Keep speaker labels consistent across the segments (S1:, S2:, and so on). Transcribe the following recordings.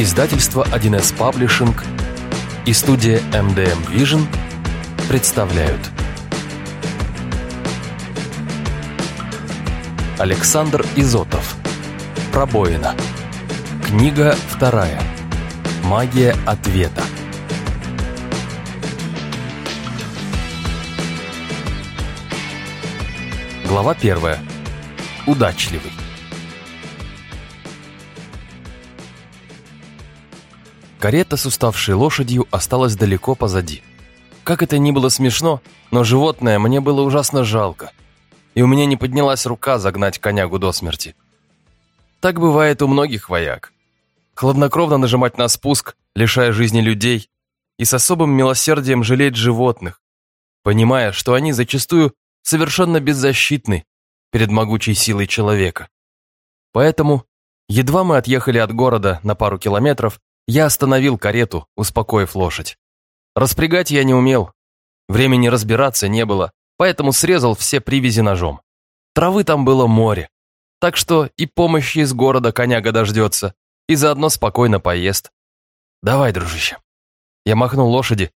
S1: Издательство 1С Паблишинг и студия MDM Vision представляют. Александр Изотов. Пробоина. Книга вторая. Магия ответа Глава первая. Удачливый Карета с уставшей лошадью осталась далеко позади. Как это ни было смешно, но животное мне было ужасно жалко, и у меня не поднялась рука загнать конягу до смерти. Так бывает у многих вояк. Хладнокровно нажимать на спуск, лишая жизни людей, и с особым милосердием жалеть животных, понимая, что они зачастую совершенно беззащитны перед могучей силой человека. Поэтому, едва мы отъехали от города на пару километров, я остановил карету, успокоив лошадь. Распрягать я не умел. Времени разбираться не было, поэтому срезал все привязи ножом. Травы там было море. Так что и помощи из города коняга дождется, и заодно спокойно поест. Давай, дружище. Я махнул лошади,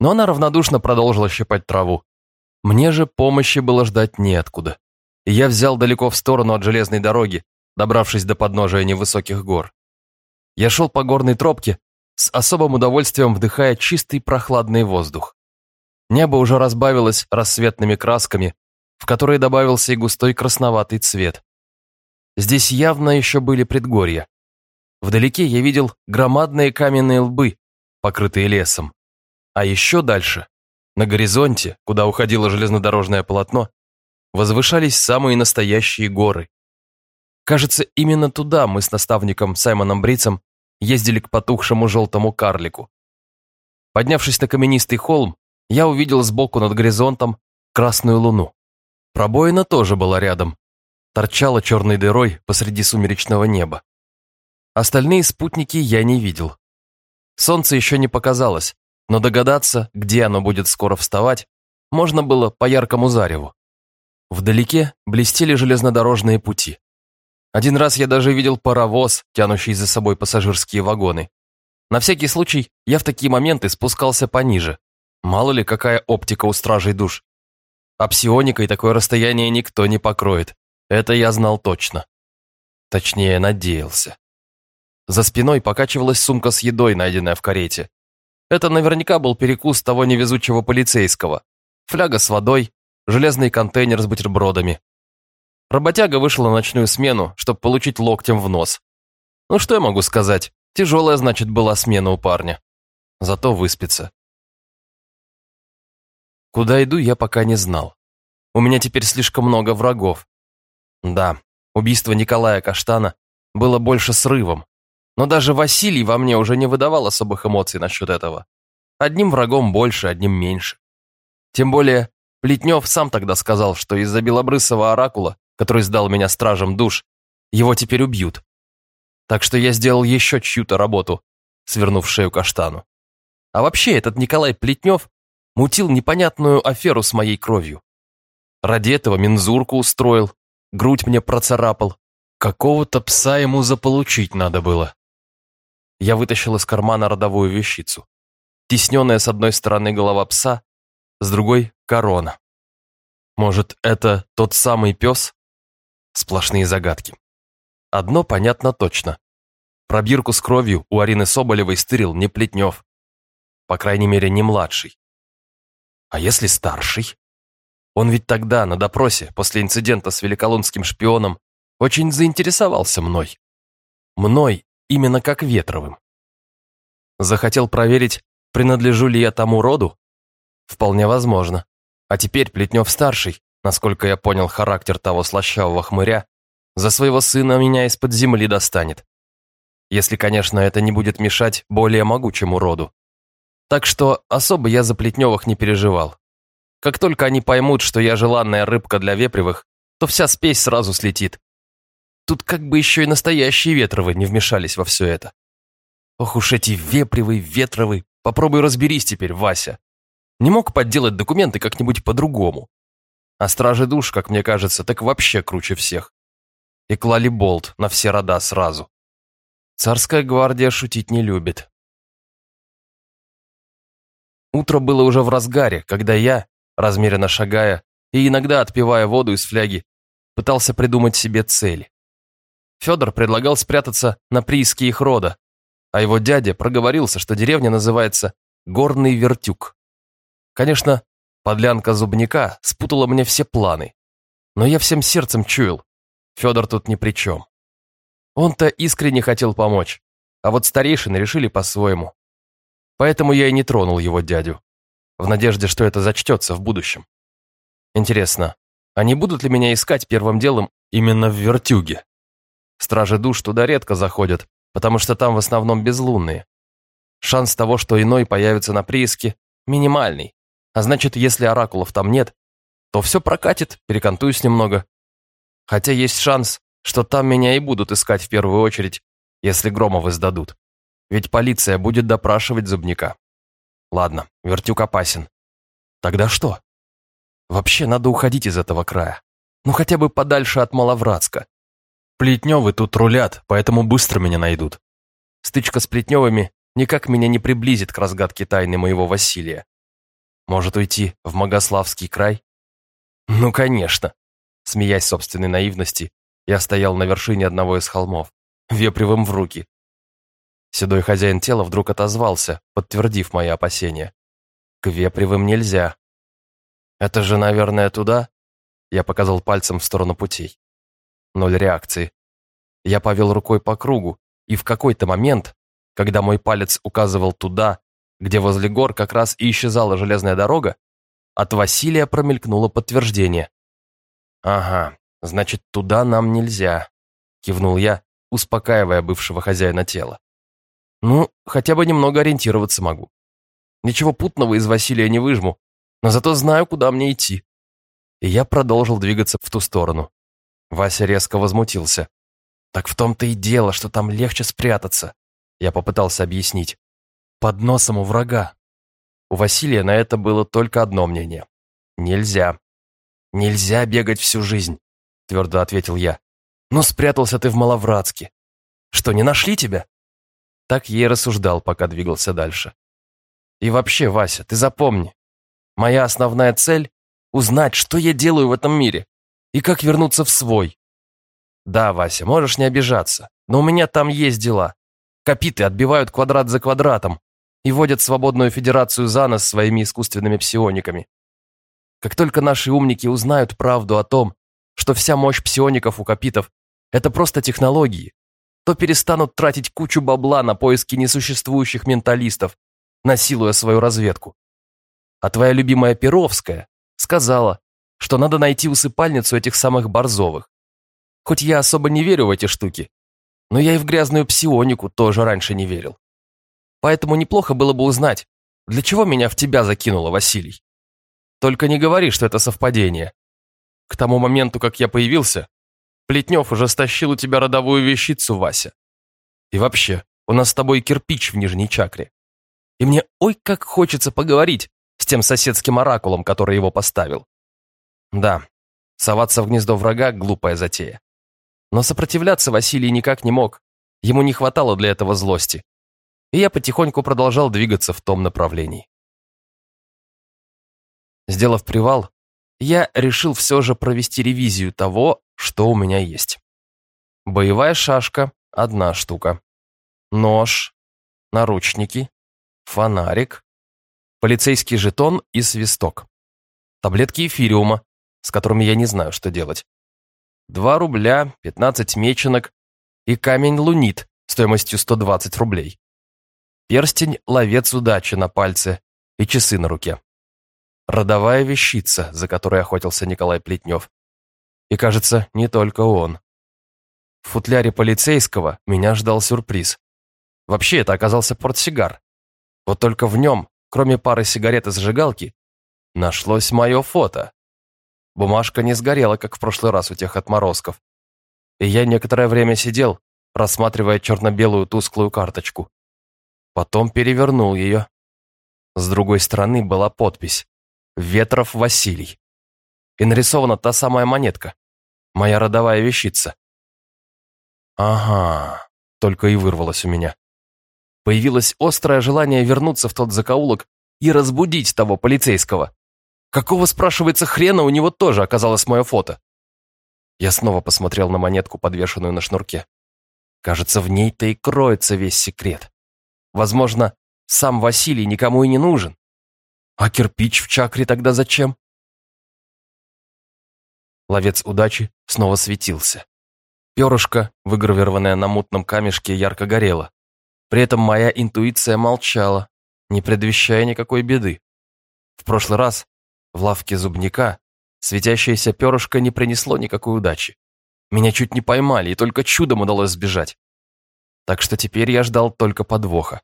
S1: но она равнодушно продолжила щипать траву. Мне же помощи было ждать неоткуда. И я взял далеко в сторону от железной дороги, добравшись до подножия невысоких гор. Я шел по горной тропке, с особым удовольствием вдыхая чистый прохладный воздух. Небо уже разбавилось рассветными красками, в которые добавился и густой красноватый цвет. Здесь явно еще были предгорья. Вдалеке я видел громадные каменные лбы, покрытые лесом. А еще дальше, на горизонте, куда уходило железнодорожное полотно, возвышались самые настоящие горы. Кажется, именно туда мы с наставником Саймоном Брицем ездили к потухшему желтому карлику. Поднявшись на каменистый холм, я увидел сбоку над горизонтом красную луну. Пробоина тоже была рядом, торчала черной дырой посреди сумеречного неба. Остальные спутники я не видел. Солнце еще не показалось, но догадаться, где оно будет скоро вставать, можно было по яркому зареву. Вдалеке блестели железнодорожные пути. Один раз я даже видел паровоз, тянущий за собой пассажирские вагоны. На всякий случай я в такие моменты спускался пониже. Мало ли, какая оптика у стражей душ. А псионикой такое расстояние никто не покроет. Это я знал точно. Точнее, надеялся. За спиной покачивалась сумка с едой, найденная в карете. Это наверняка был перекус того невезучего полицейского. Фляга с водой, железный контейнер с бутербродами, Работяга вышел на ночную смену, чтобы получить локтем в нос. Ну что я могу сказать? Тяжелая, значит, была смена у парня. Зато выспится. Куда иду, я пока не знал. У меня теперь слишком много врагов. Да, убийство Николая Каштана было больше срывом. Но даже Василий во мне уже не выдавал особых эмоций насчет этого. Одним врагом больше, одним меньше. Тем более, Плетнев сам тогда сказал, что из-за белобрысого оракула который сдал меня стражем душ, его теперь убьют. Так что я сделал еще чью-то работу, свернув шею каштану. А вообще, этот Николай Плетнев мутил непонятную аферу с моей кровью. Ради этого мензурку устроил, грудь мне процарапал. Какого-то пса ему заполучить надо было. Я вытащил из кармана родовую вещицу. Тесненная с одной стороны голова пса, с другой — корона. Может, это тот самый пес, Сплошные загадки. Одно понятно точно. Пробирку с кровью у Арины Соболевой стырил не Плетнев. По крайней мере, не младший. А если старший? Он ведь тогда, на допросе, после инцидента с великолунским шпионом, очень заинтересовался мной. Мной именно как Ветровым. Захотел проверить, принадлежу ли я тому роду? Вполне возможно. А теперь Плетнев-старший насколько я понял характер того слащавого хмыря, за своего сына меня из-под земли достанет. Если, конечно, это не будет мешать более могучему роду. Так что особо я за Плетневых не переживал. Как только они поймут, что я желанная рыбка для вепривых, то вся спесь сразу слетит. Тут как бы еще и настоящие ветровы не вмешались во все это. Ох уж эти вепривы, ветровы, попробуй разберись теперь, Вася. Не мог подделать документы как-нибудь по-другому. А стражи душ, как мне кажется, так вообще круче всех. И клали болт на все рода сразу. Царская гвардия шутить не любит. Утро было уже в разгаре, когда я, размеренно шагая и иногда отпивая воду из фляги, пытался придумать себе цели. Федор предлагал спрятаться на прииске их рода, а его дядя проговорился, что деревня называется Горный Вертюк. Конечно, подлянка зубника спутала мне все планы, но я всем сердцем чуял, Федор тут ни при чем. Он-то искренне хотел помочь, а вот старейшины решили по-своему. Поэтому я и не тронул его дядю, в надежде, что это зачтется в будущем. Интересно, они будут ли меня искать первым делом именно в Вертюге? Стражи душ туда редко заходят, потому что там в основном безлунные. Шанс того, что иной появится на прииске, минимальный. А значит, если оракулов там нет, то все прокатит, перекантуюсь немного. Хотя есть шанс, что там меня и будут искать в первую очередь, если Громовы сдадут. Ведь полиция будет допрашивать зубника. Ладно, вертюк опасен. Тогда что? Вообще надо уходить из этого края. Ну хотя бы подальше от Маловратска. Плетневы тут рулят, поэтому быстро меня найдут. Стычка с Плетневыми никак меня не приблизит к разгадке тайны моего Василия. Может уйти в Могославский край? Ну, конечно. Смеясь собственной наивности, я стоял на вершине одного из холмов, вепривым в руки, Седой хозяин тела вдруг отозвался, подтвердив мои опасения. К вепривым нельзя. Это же, наверное, туда? Я показал пальцем в сторону путей. Ноль реакции. Я повел рукой по кругу, и в какой-то момент, когда мой палец указывал туда, где возле гор как раз и исчезала железная дорога, от Василия промелькнуло подтверждение. «Ага, значит, туда нам нельзя», — кивнул я, успокаивая бывшего хозяина тела. Ну, хотя бы немного ориентироваться могу. Ничего путного из Василия не выжму, но зато знаю, куда мне идти. И я продолжил двигаться в ту сторону. Вася резко возмутился. Так в том-то и дело, что там легче спрятаться. Я попытался объяснить. Под носом у врага. У Василия на это было только одно мнение. Нельзя. Нельзя бегать всю жизнь, твердо ответил я. Ну, спрятался ты в Маловратске. Что, не нашли тебя? Так и рассуждал, пока двигался дальше. И вообще, Вася, ты запомни, моя основная цель — узнать, что я делаю в этом мире и как вернуться в свой. Да, Вася, можешь не обижаться, но у меня там есть дела. Капиты отбивают квадрат за квадратом и вводят свободную федерацию за нос своими искусственными псиониками. Как только наши умники узнают правду о том, что вся мощь псиоников у капитов – это просто технологии, то перестанут тратить кучу бабла на поиски несуществующих менталистов, насилуя свою разведку. А твоя любимая Перовская сказала, что надо найти усыпальницу этих самых борзовых. Хоть я особо не верю в эти штуки, но я и в грязную псионику тоже раньше не верил. Поэтому неплохо было бы узнать, для чего меня в тебя закинуло, Василий. Только не говори, что это совпадение. К тому моменту, как я появился, Плетнев уже стащил у тебя родовую вещицу, Вася. И вообще, у нас с тобой кирпич в нижней чакре. И мне ой как хочется поговорить с тем соседским оракулом, который его поставил. Да, соваться в гнездо врага – глупая затея. Но сопротивляться Василий никак не мог. Ему не хватало для этого злости. И я потихоньку продолжал двигаться в том направлении. Сделав привал, я решил все же провести ревизию того, что у меня есть. Боевая шашка – одна штука. Нож, наручники, фонарик, полицейский жетон и свисток. Таблетки эфириума, с которыми я не знаю, что делать. Два рубля, 15 меченок и камень лунит стоимостью 120 рублей. Перстень ловец удачи на пальце и часы на руке. Родовая вещица, за которой охотился Николай Плетнев. И, кажется, не только он. В футляре полицейского меня ждал сюрприз. Вообще, это оказался портсигар. Вот только в нем, кроме пары сигарет и зажигалки, нашлось мое фото. Бумажка не сгорела, как в прошлый раз у тех отморозков. И я некоторое время сидел, рассматривая черно-белую тусклую карточку. Потом перевернул ее. С другой стороны была подпись «Ветров Василий». И нарисована та самая монетка. Моя родовая вещица. Ага, только и вырвалось у меня. Появилось острое желание вернуться в тот закоулок и разбудить того полицейского. Какого, спрашивается, хрена у него тоже оказалось мое фото? Я снова посмотрел на монетку, подвешенную на шнурке. Кажется, в ней-то и кроется весь секрет. Возможно, сам Василий никому и не нужен. А кирпич в чакре тогда зачем? Ловец удачи снова светился. Перышко, выгравированное на мутном камешке, ярко горело. При этом моя интуиция молчала, не предвещая никакой беды. В прошлый раз в лавке зубника Светящееся перышко не принесло никакой удачи. Меня чуть не поймали, и только чудом удалось сбежать. Так что теперь я ждал только подвоха.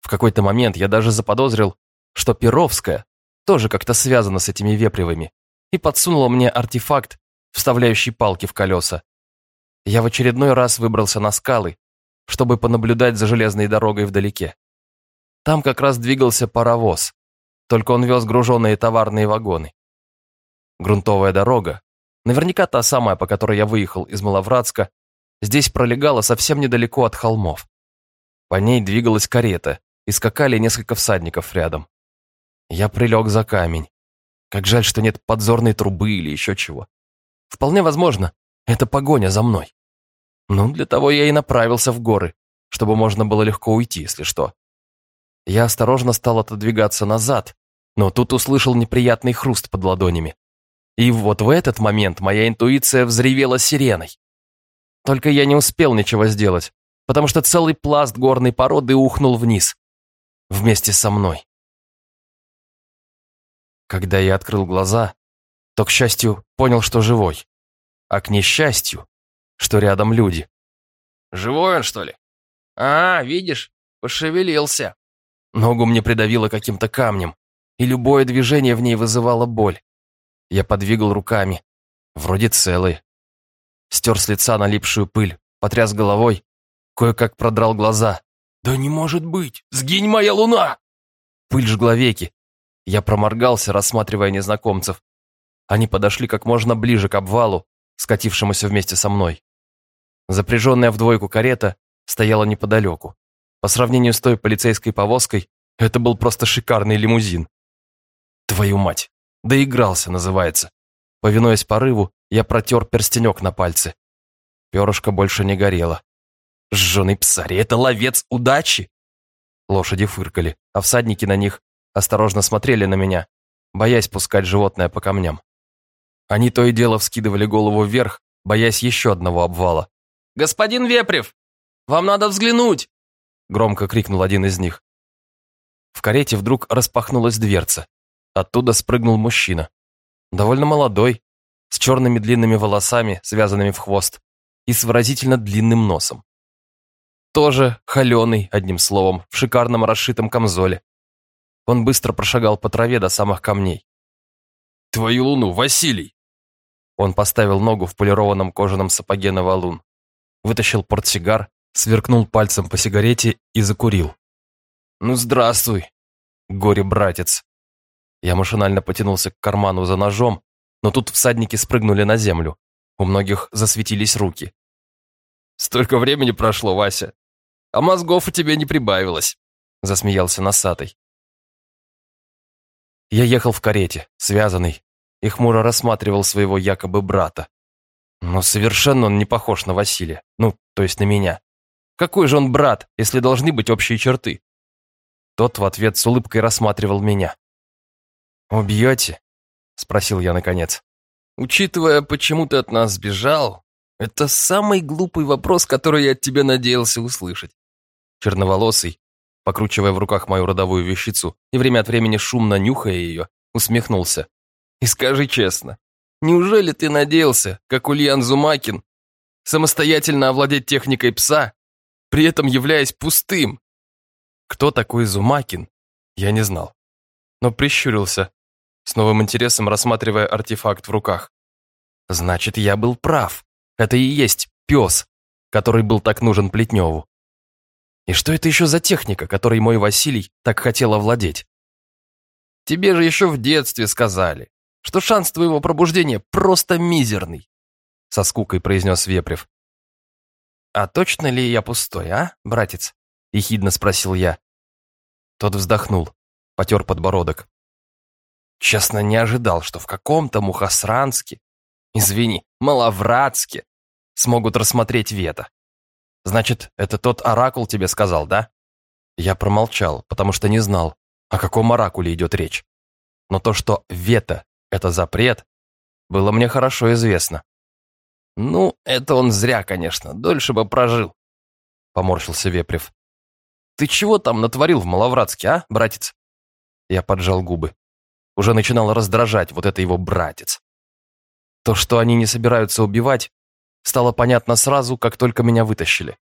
S1: В какой-то момент я даже заподозрил, что Перовская тоже как-то связана с этими вепревыми, и подсунула мне артефакт, вставляющий палки в колеса. Я в очередной раз выбрался на скалы, чтобы понаблюдать за железной дорогой вдалеке. Там как раз двигался паровоз, только он вез груженные товарные вагоны. Грунтовая дорога, наверняка та самая, по которой я выехал из Маловратска, здесь пролегала совсем недалеко от холмов. По ней двигалась карета, и скакали несколько всадников рядом. Я прилег за камень. Как жаль, что нет подзорной трубы или еще чего. Вполне возможно, это погоня за мной. Ну, для того я и направился в горы, чтобы можно было легко уйти, если что. Я осторожно стал отодвигаться назад, но тут услышал неприятный хруст под ладонями. И вот в этот момент моя интуиция взревела сиреной. Только я не успел ничего сделать, потому что целый пласт горной породы ухнул вниз. Вместе со мной. Когда я открыл глаза, то, к счастью, понял, что живой. А к несчастью, что рядом люди.
S2: «Живой он, что ли?» «А, видишь, пошевелился».
S1: Ногу мне придавило каким-то камнем, и любое движение в ней вызывало боль. Я подвигал руками. Вроде целые. Стер с лица налипшую пыль, потряс головой, кое-как продрал глаза. «Да не может быть! Сгинь моя луна!» Пыль жгла веки. Я проморгался, рассматривая незнакомцев. Они подошли как можно ближе к обвалу, скатившемуся вместе со мной. Запряженная в двойку карета стояла неподалеку. По сравнению с той полицейской повозкой, это был просто шикарный лимузин. Твою мать! Доигрался, называется. Повинуясь порыву, я протер перстенек на пальце. Перышко больше не горело. Жженый псари, это ловец удачи! Лошади фыркали, а всадники на них осторожно смотрели на меня, боясь пускать животное по камням. Они то и дело вскидывали голову вверх, боясь еще одного обвала.
S2: «Господин Вепрев, вам надо взглянуть!»
S1: Громко крикнул один из них. В карете вдруг распахнулась дверца. Оттуда спрыгнул мужчина. Довольно молодой, с черными длинными волосами, связанными в хвост, и с выразительно длинным носом. Тоже холеный, одним словом, в шикарном расшитом камзоле. Он быстро прошагал по траве до самых камней.
S2: «Твою луну, Василий!»
S1: Он поставил ногу в полированном кожаном сапоге на валун, вытащил портсигар, сверкнул пальцем по сигарете и закурил. «Ну, здравствуй, горе-братец!» Я машинально потянулся к карману за ножом, но тут всадники спрыгнули на землю. У многих засветились руки. «Столько времени прошло, Вася, а мозгов у тебя не прибавилось», засмеялся носатый. Я ехал в карете, связанный, и хмуро рассматривал своего якобы брата. Но совершенно он не похож на Василия, ну, то есть на меня. Какой же он брат, если должны быть общие черты? Тот в ответ с улыбкой рассматривал меня. «Убьете?» – спросил я наконец. «Учитывая, почему ты от нас сбежал, это самый глупый вопрос, который я от тебя надеялся услышать». Черноволосый, покручивая в руках мою родовую вещицу и время от времени шумно нюхая ее, усмехнулся. «И скажи честно, неужели ты надеялся, как Ульян Зумакин, самостоятельно овладеть техникой пса, при этом являясь пустым?» Кто такой Зумакин, я не знал, но прищурился, с новым интересом рассматривая артефакт в руках. Значит, я был прав. Это и есть пес, который был так нужен Плетневу. И что это еще за техника, которой мой Василий так хотел овладеть? Тебе же еще в детстве сказали, что шанс твоего пробуждения просто мизерный, со скукой произнес Вепрев. «А точно ли я пустой, а, братец?» – ехидно спросил я. Тот вздохнул, потер подбородок. Честно, не ожидал, что в каком-то Мухосранске, извини, Маловратске, смогут рассмотреть Вета. Значит, это тот оракул тебе сказал, да? Я промолчал, потому что не знал, о каком оракуле идет речь. Но то, что Вета – это запрет, было мне хорошо известно. «Ну, это он зря, конечно, дольше бы прожил», — поморщился Вепрев. «Ты чего там натворил в Маловратске, а, братец?» Я поджал губы. Уже начинал раздражать вот это его братец. То, что они не собираются убивать, стало понятно сразу, как только меня вытащили.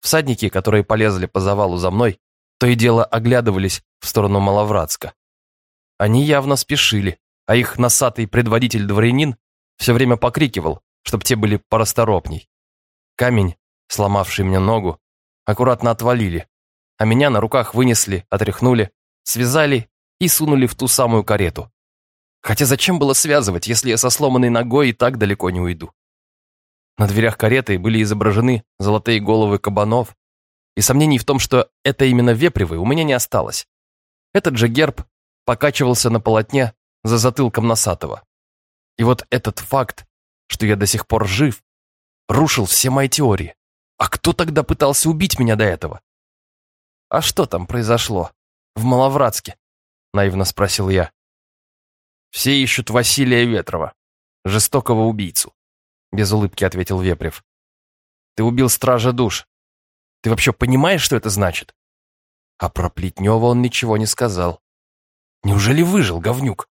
S1: Всадники, которые полезли по завалу за мной, то и дело оглядывались в сторону Маловратска. Они явно спешили, а их носатый предводитель-дворянин все время покрикивал, чтобы те были порасторопней. Камень, сломавший мне ногу, аккуратно отвалили, а меня на руках вынесли, отряхнули, связали и сунули в ту самую карету. Хотя зачем было связывать, если я со сломанной ногой и так далеко не уйду? На дверях кареты были изображены золотые головы кабанов, и сомнений в том, что это именно вепривы, у меня не осталось. Этот же герб покачивался на полотне за затылком Носатого. И вот этот факт, что я до сих пор жив, рушил все мои теории. А кто тогда пытался убить меня до этого? А что там произошло? В Маловратске? Наивно спросил я. Все ищут Василия Ветрова, жестокого убийцу. Без улыбки ответил Вепрев. Ты убил стража душ. Ты вообще понимаешь, что это значит? А про Плетнева он ничего не сказал. Неужели выжил, говнюк?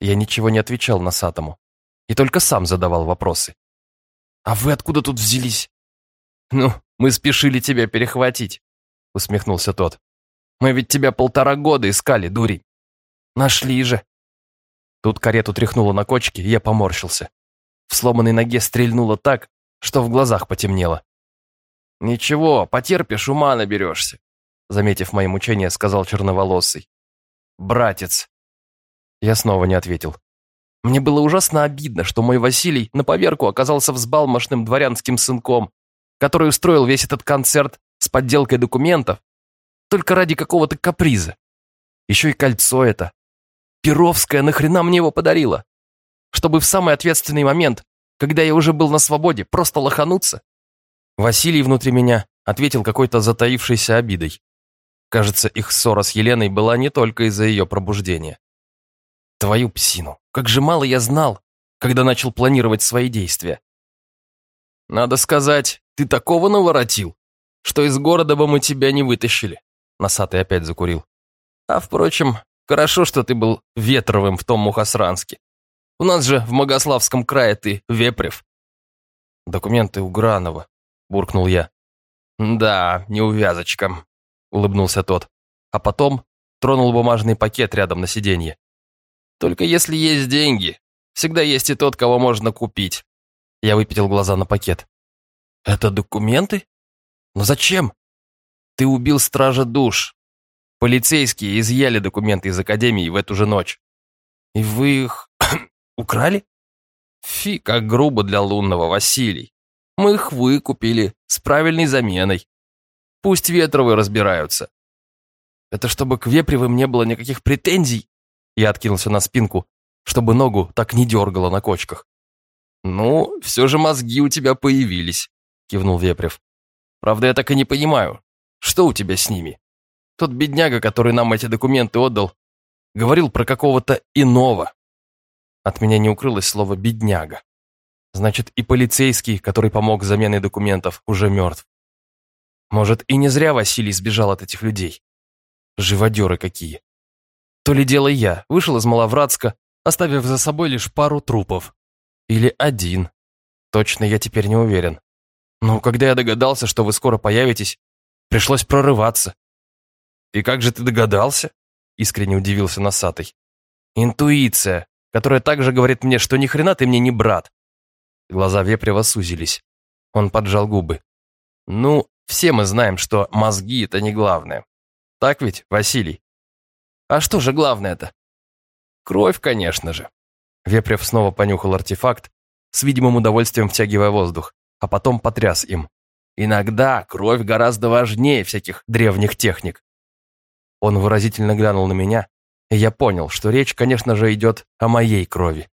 S1: Я ничего не отвечал Носатому. И только сам задавал вопросы. «А вы откуда тут взялись?» «Ну, мы спешили тебя перехватить», — усмехнулся тот. «Мы ведь тебя полтора года искали, дурень. Нашли же». Тут карету тряхнуло на кочке, и я поморщился. В сломанной ноге стрельнуло так, что в глазах потемнело. «Ничего, потерпишь, ума наберешься», заметив мои мучения, сказал черноволосый. «Братец». Я снова не ответил. Мне было ужасно обидно, что мой Василий на поверку оказался взбалмошным дворянским сынком, который устроил весь этот концерт с подделкой документов только ради какого-то каприза. Еще и кольцо это. Перовская нахрена мне его подарила? Чтобы в самый ответственный момент, когда я уже был на свободе, просто лохануться? Василий внутри меня ответил какой-то затаившейся обидой. Кажется, их ссора с Еленой была не только из-за ее пробуждения. Твою псину, как же мало я знал, когда начал планировать свои действия. Надо сказать, ты такого наворотил, что из города бы мы тебя не вытащили. Носатый опять закурил. А впрочем, хорошо, что ты был ветровым в том Мухосранске. У нас же в Могославском крае ты вепрев. Документы у Гранова, буркнул я. Да, неувязочка, улыбнулся тот. А потом тронул бумажный пакет рядом на сиденье. Только если есть деньги, всегда есть и тот, кого можно купить. Я выпятил глаза на пакет. Это документы? Но зачем? Ты убил стража душ. Полицейские изъяли документы из академии в эту же ночь. И вы их украли? Фи, как грубо для лунного, Василий. Мы их выкупили с правильной заменой. Пусть Ветровы разбираются. Это чтобы к Вепревым не было никаких претензий? Я откинулся на спинку, чтобы ногу так не дергало на кочках. «Ну, все же мозги у тебя появились», — кивнул Вепрев. «Правда, я так и не понимаю, что у тебя с ними? Тот бедняга, который нам эти документы отдал, говорил про какого-то иного». От меня не укрылось слово «бедняга». Значит, и полицейский, который помог с заменой документов, уже мертв. Может, и не зря Василий сбежал от этих людей. Живодеры какие. То ли дело я вышел из Маловратска, оставив за собой лишь пару трупов. Или один. Точно я теперь не уверен. Но когда я догадался, что вы скоро появитесь, пришлось прорываться. «И как же ты догадался?» — искренне удивился Носатый. «Интуиция, которая также говорит мне, что ни хрена ты мне не брат». Глаза Вепрева сузились. Он поджал губы. «Ну, все мы знаем, что мозги — это не главное. Так ведь, Василий?» А что же главное-то? Кровь, конечно же. Вепрев снова понюхал артефакт, с видимым удовольствием втягивая воздух, а потом потряс им. Иногда кровь гораздо важнее всяких древних техник. Он выразительно глянул на меня, и я понял, что речь, конечно же, идет о моей крови.